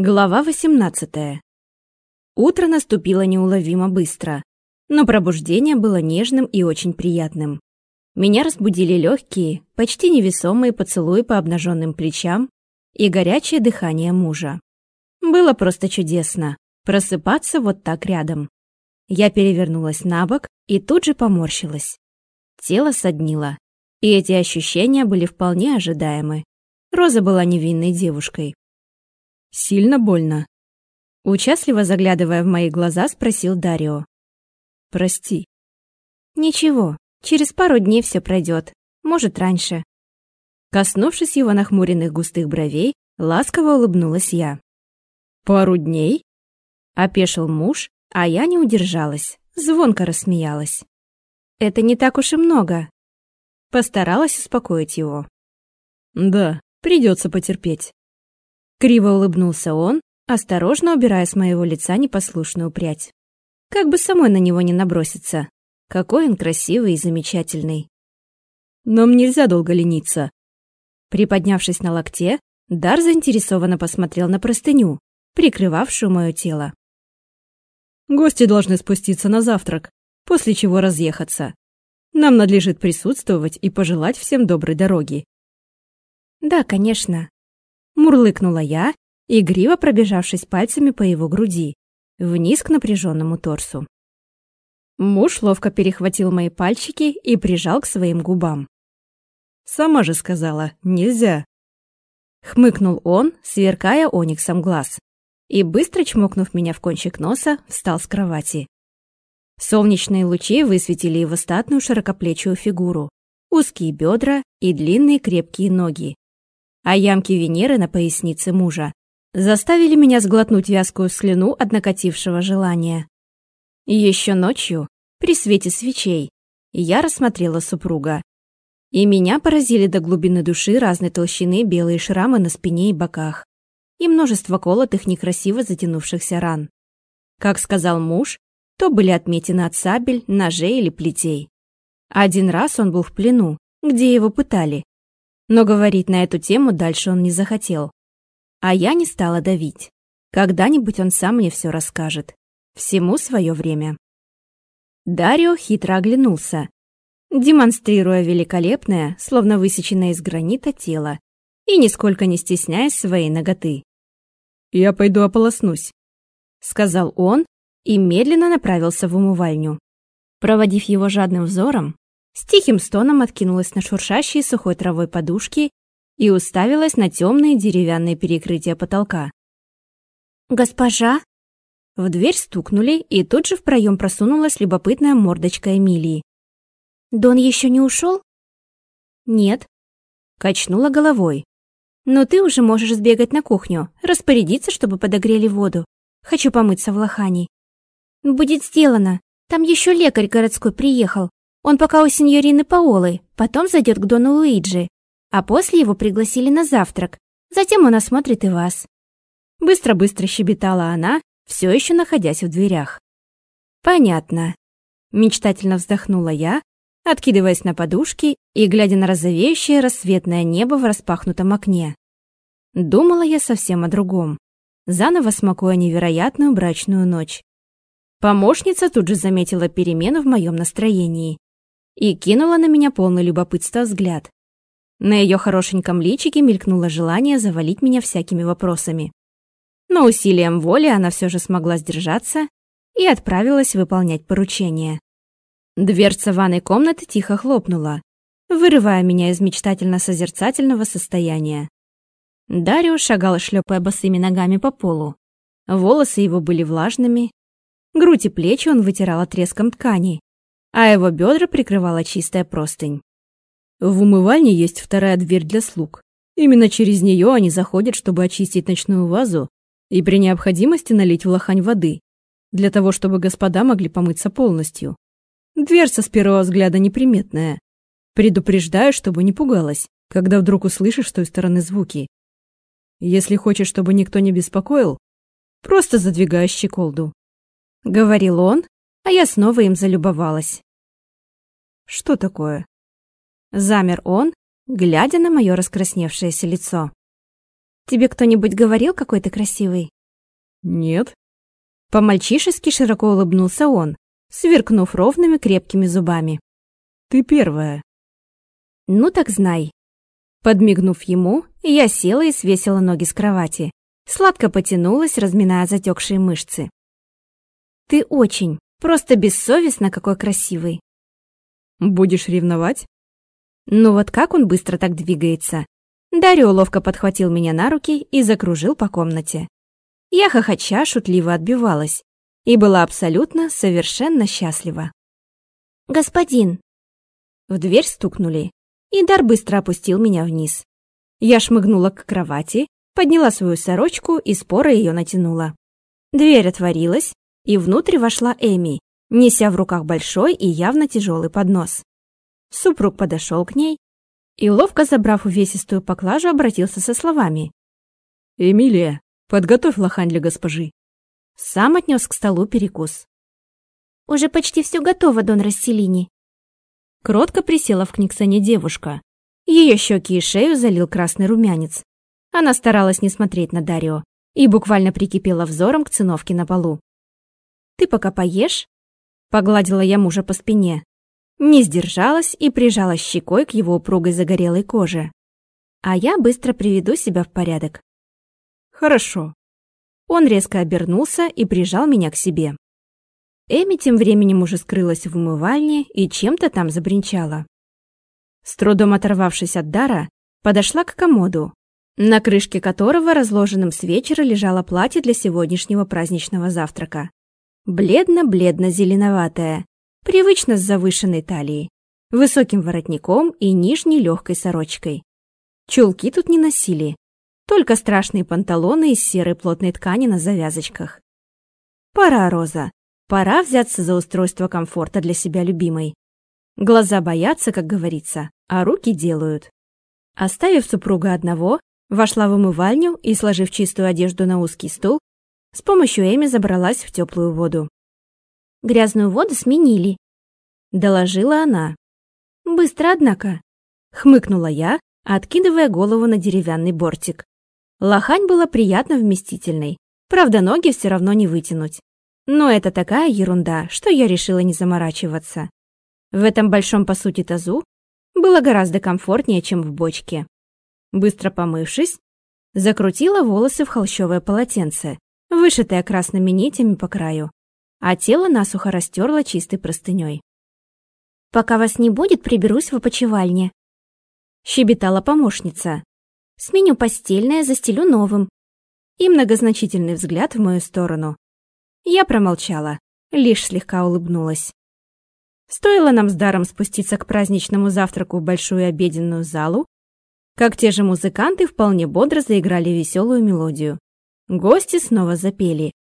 Глава 18. Утро наступило неуловимо быстро, но пробуждение было нежным и очень приятным. Меня разбудили легкие, почти невесомые поцелуи по обнаженным плечам и горячее дыхание мужа. Было просто чудесно просыпаться вот так рядом. Я перевернулась на бок и тут же поморщилась. Тело соднило, и эти ощущения были вполне ожидаемы. Роза была невинной девушкой, Сильно больно?» Участливо заглядывая в мои глаза, спросил Дарио. «Прости». «Ничего, через пару дней все пройдет, может, раньше». Коснувшись его нахмуренных густых бровей, ласково улыбнулась я. «Пару дней?» Опешил муж, а я не удержалась, звонко рассмеялась. «Это не так уж и много». Постаралась успокоить его. «Да, придется потерпеть». Криво улыбнулся он, осторожно убирая с моего лица непослушную прядь. Как бы самой на него не наброситься. Какой он красивый и замечательный. Нам нельзя долго лениться. Приподнявшись на локте, Дар заинтересованно посмотрел на простыню, прикрывавшую мое тело. Гости должны спуститься на завтрак, после чего разъехаться. Нам надлежит присутствовать и пожелать всем доброй дороги. Да, конечно. Мурлыкнула я, игриво пробежавшись пальцами по его груди, вниз к напряженному торсу. Муж ловко перехватил мои пальчики и прижал к своим губам. «Сама же сказала, нельзя!» Хмыкнул он, сверкая ониксом глаз, и, быстро чмокнув меня в кончик носа, встал с кровати. Солнечные лучи высветили его статную широкоплечую фигуру, узкие бедра и длинные крепкие ноги, а ямки Венеры на пояснице мужа заставили меня сглотнуть вязкую слюну от накатившего желания. Еще ночью, при свете свечей, я рассмотрела супруга. И меня поразили до глубины души разной толщины белые шрамы на спине и боках и множество колотых некрасиво затянувшихся ран. Как сказал муж, то были отметины от сабель, ножей или плетей. Один раз он был в плену, где его пытали, но говорить на эту тему дальше он не захотел. А я не стала давить. Когда-нибудь он сам мне все расскажет. Всему свое время. Дарио хитро оглянулся, демонстрируя великолепное, словно высеченное из гранита тело, и нисколько не стесняясь своей ноготы. «Я пойду ополоснусь», — сказал он и медленно направился в умывальню. Проводив его жадным взором, с тихим стоном откинулась на шуршащие сухой травой подушки и уставилась на темные деревянные перекрытия потолка. «Госпожа?» В дверь стукнули, и тут же в проем просунулась любопытная мордочка Эмилии. «Дон еще не ушел?» «Нет», — качнула головой. «Но ты уже можешь сбегать на кухню, распорядиться, чтобы подогрели воду. Хочу помыться в лохане». «Будет сделано. Там еще лекарь городской приехал. Он пока у сеньорины Паолы, потом зайдет к Дону Луиджи, а после его пригласили на завтрак. Затем он осмотрит и вас». Быстро-быстро щебетала она, все еще находясь в дверях. «Понятно», — мечтательно вздохнула я, откидываясь на подушки и глядя на розовеющее рассветное небо в распахнутом окне. Думала я совсем о другом, заново смакуя невероятную брачную ночь. Помощница тут же заметила перемену в моем настроении и кинула на меня полный любопытства взгляд. На ее хорошеньком личике мелькнуло желание завалить меня всякими вопросами. Но усилием воли она все же смогла сдержаться и отправилась выполнять поручение. Дверца ванной комнаты тихо хлопнула, вырывая меня из мечтательно-созерцательного состояния. Дарио шагал, шлепая босыми ногами по полу. Волосы его были влажными, грудь и плечи он вытирал отрезком ткани, а его бедра прикрывала чистая простынь. В умывальне есть вторая дверь для слуг. Именно через нее они заходят, чтобы очистить ночную вазу и при необходимости налить в лохань воды, для того, чтобы господа могли помыться полностью. Дверца с первого взгляда неприметная. Предупреждаю, чтобы не пугалась, когда вдруг услышишь с той стороны звуки. Если хочешь, чтобы никто не беспокоил, просто задвигай щеколду. Говорил он, а я снова им залюбовалась. Что такое? Замер он, глядя на мое раскрасневшееся лицо. Тебе кто-нибудь говорил, какой ты красивый? Нет. По-мальчишески широко улыбнулся он, сверкнув ровными крепкими зубами. Ты первая. Ну так знай. Подмигнув ему, я села и свесила ноги с кровати. Сладко потянулась, разминая затекшие мышцы. Ты очень, просто бессовестно какой красивый. Будешь ревновать? Ну вот как он быстро так двигается. Дарио ловко подхватил меня на руки и закружил по комнате. Я хохоча шутливо отбивалась и была абсолютно, совершенно счастлива. «Господин!» В дверь стукнули, и Дар быстро опустил меня вниз. Я шмыгнула к кровати, подняла свою сорочку и споро ее натянула. Дверь отворилась, и внутрь вошла Эми, неся в руках большой и явно тяжелый поднос. Супруг подошел к ней и, ловко забрав увесистую поклажу, обратился со словами. «Эмилия, подготовь лохань для госпожи». Сам отнес к столу перекус. «Уже почти все готово, Дон Расселини». Кротко присела в книгсоне девушка. Ее щеки и шею залил красный румянец. Она старалась не смотреть на Дарио и буквально прикипела взором к циновке на полу. «Ты пока поешь?» Погладила я мужа по спине, не сдержалась и прижалась щекой к его упругой загорелой коже. А я быстро приведу себя в порядок. Хорошо. Он резко обернулся и прижал меня к себе. Эми тем временем уже скрылась в умывальне и чем-то там забринчала. С трудом оторвавшись от дара, подошла к комоду, на крышке которого разложенным с вечера лежало платье для сегодняшнего праздничного завтрака. Бледно-бледно-зеленоватое, привычно с завышенной талией, высоким воротником и нижней легкой сорочкой. Чулки тут не носили, только страшные панталоны из серой плотной ткани на завязочках. Пора, Роза, пора взяться за устройство комфорта для себя любимой. Глаза боятся, как говорится, а руки делают. Оставив супруга одного, вошла в умывальню и, сложив чистую одежду на узкий стул, с помощью Эми забралась в теплую воду. Грязную воду сменили», — доложила она. «Быстро, однако», — хмыкнула я, откидывая голову на деревянный бортик. Лохань была приятно вместительной, правда, ноги все равно не вытянуть. Но это такая ерунда, что я решила не заморачиваться. В этом большом, по сути, тазу было гораздо комфортнее, чем в бочке. Быстро помывшись, закрутила волосы в холщовое полотенце, вышитое красными нитями по краю а тело насухо растерла чистой простыней. «Пока вас не будет, приберусь в опочивальне», — щебетала помощница. «Сменю постельное, застелю новым». И многозначительный взгляд в мою сторону. Я промолчала, лишь слегка улыбнулась. Стоило нам с даром спуститься к праздничному завтраку в большую обеденную залу, как те же музыканты вполне бодро заиграли веселую мелодию. Гости снова запели,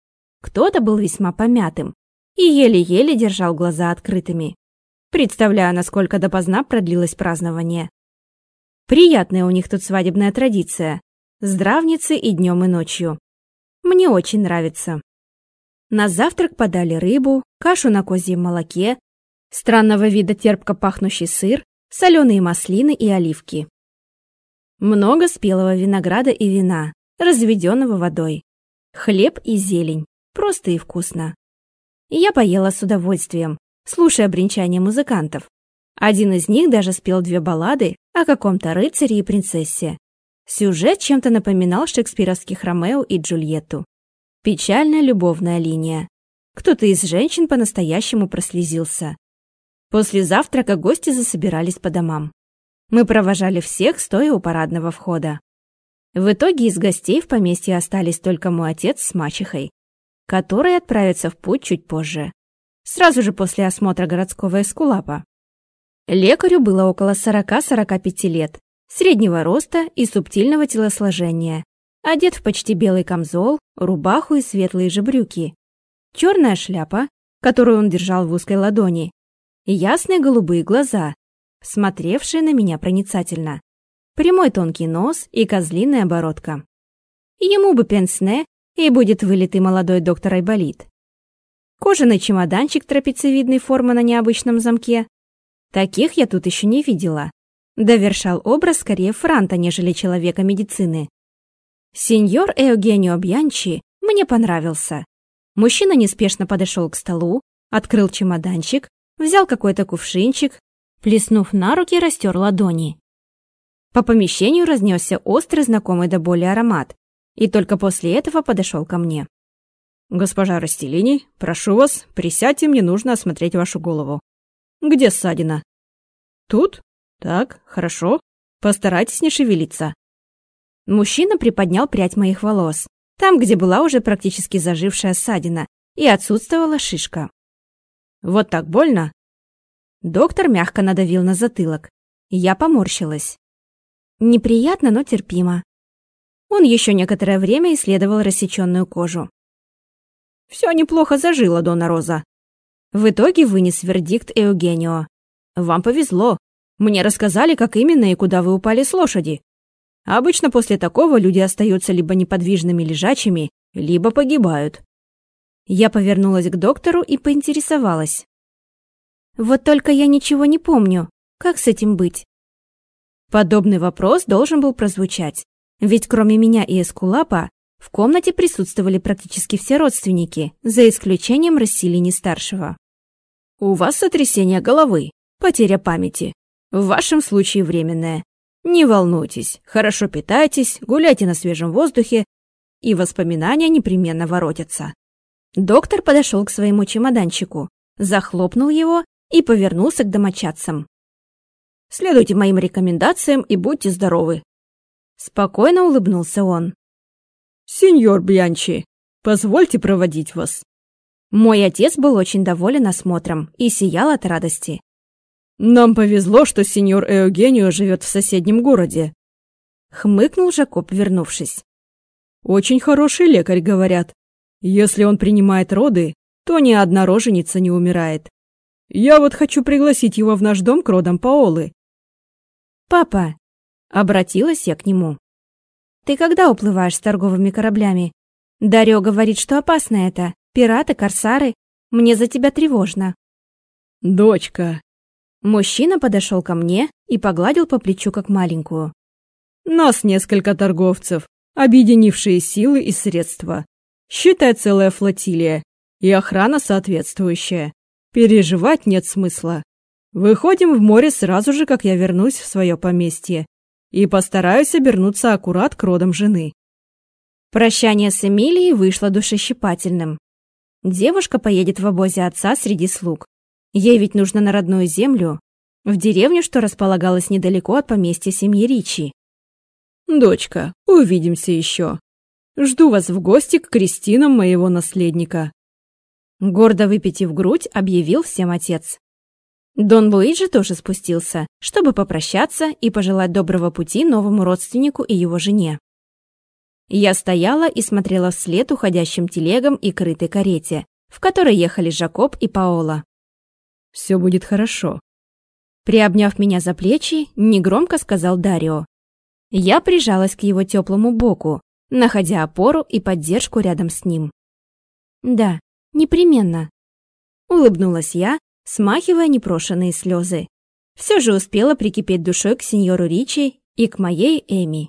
кто-то был весьма помятым и еле-еле держал глаза открытыми, представляя, насколько допоздна продлилось празднование. Приятная у них тут свадебная традиция. Здравницы и днем, и ночью. Мне очень нравится. На завтрак подали рыбу, кашу на козьем молоке, странного вида терпко пахнущий сыр, соленые маслины и оливки. Много спелого винограда и вина, разведенного водой. Хлеб и зелень. Просто и вкусно. я поела с удовольствием, слушая бренчание музыкантов. Один из них даже спел две баллады о каком-то рыцаре и принцессе. Сюжет чем-то напоминал шекспировских Ромео и Джульетту. Печальная любовная линия. Кто-то из женщин по-настоящему прослезился. После завтрака гости засобирались по домам. Мы провожали всех, стоя у парадного входа. В итоге из гостей в поместье остались только мой отец с мачехой который отправится в путь чуть позже, сразу же после осмотра городского эскулапа. Лекарю было около 40-45 лет, среднего роста и субтильного телосложения, одет в почти белый камзол, рубаху и светлые же брюки. Черная шляпа, которую он держал в узкой ладони, ясные голубые глаза, смотревшие на меня проницательно. Прямой тонкий нос и козлиная бородка. Ему бы пенсне и будет вылитый молодой доктор Айболит. Кожаный чемоданчик трапециевидной формы на необычном замке. Таких я тут еще не видела. Довершал образ скорее франта, нежели человека медицины. Сеньор Эугенио Бьянчи мне понравился. Мужчина неспешно подошел к столу, открыл чемоданчик, взял какой-то кувшинчик, плеснув на руки, растер ладони. По помещению разнесся острый, знакомый до боли аромат, и только после этого подошел ко мне. «Госпожа Растелини, прошу вас, присядьте, мне нужно осмотреть вашу голову. Где ссадина?» «Тут? Так, хорошо. Постарайтесь не шевелиться». Мужчина приподнял прядь моих волос, там, где была уже практически зажившая ссадина, и отсутствовала шишка. «Вот так больно?» Доктор мягко надавил на затылок. Я поморщилась. Неприятно, но терпимо. Он еще некоторое время исследовал рассеченную кожу. «Все неплохо зажило, Дона Роза». В итоге вынес вердикт Эугенио. «Вам повезло. Мне рассказали, как именно и куда вы упали с лошади. Обычно после такого люди остаются либо неподвижными лежачими, либо погибают». Я повернулась к доктору и поинтересовалась. «Вот только я ничего не помню. Как с этим быть?» Подобный вопрос должен был прозвучать, ведь кроме меня и Эскулапа в комнате присутствовали практически все родственники, за исключением Расселини-старшего. «У вас сотрясение головы, потеря памяти. В вашем случае временное. Не волнуйтесь, хорошо питайтесь, гуляйте на свежем воздухе, и воспоминания непременно воротятся». Доктор подошел к своему чемоданчику, захлопнул его и повернулся к домочадцам. Следуйте моим рекомендациям и будьте здоровы. Спокойно улыбнулся он. Сеньор Бьянчи, позвольте проводить вас. Мой отец был очень доволен осмотром и сиял от радости. Нам повезло, что сеньор Эугенио живет в соседнем городе. Хмыкнул Жакоб, вернувшись. Очень хороший лекарь, говорят. Если он принимает роды, то ни одна роженица не умирает. Я вот хочу пригласить его в наш дом к родам Паолы. «Папа!» — обратилась я к нему. «Ты когда уплываешь с торговыми кораблями? Дарё говорит, что опасно это. Пираты, корсары. Мне за тебя тревожно». «Дочка!» Мужчина подошел ко мне и погладил по плечу как маленькую. «Нас несколько торговцев, объединившие силы и средства. Считай целая флотилия и охрана соответствующая. Переживать нет смысла. Выходим в море сразу же, как я вернусь в свое поместье, и постараюсь обернуться аккурат к родам жены. Прощание с Эмилией вышло душещипательным. Девушка поедет в обозе отца среди слуг. Ей ведь нужно на родную землю, в деревню, что располагалась недалеко от поместья семьи Ричи. «Дочка, увидимся еще. Жду вас в гости к крестинам моего наследника». Гордо выпитив грудь, объявил всем отец. Дон Луиджи тоже спустился, чтобы попрощаться и пожелать доброго пути новому родственнику и его жене. Я стояла и смотрела вслед уходящим телегам и крытой карете, в которой ехали Жакоб и Паола. «Все будет хорошо», Приобняв меня за плечи, негромко сказал Дарио. Я прижалась к его теплому боку, находя опору и поддержку рядом с ним. «Да, непременно», — улыбнулась я, смахивая непрошенные слезы. Все же успела прикипеть душой к сеньору Ричи и к моей Эми.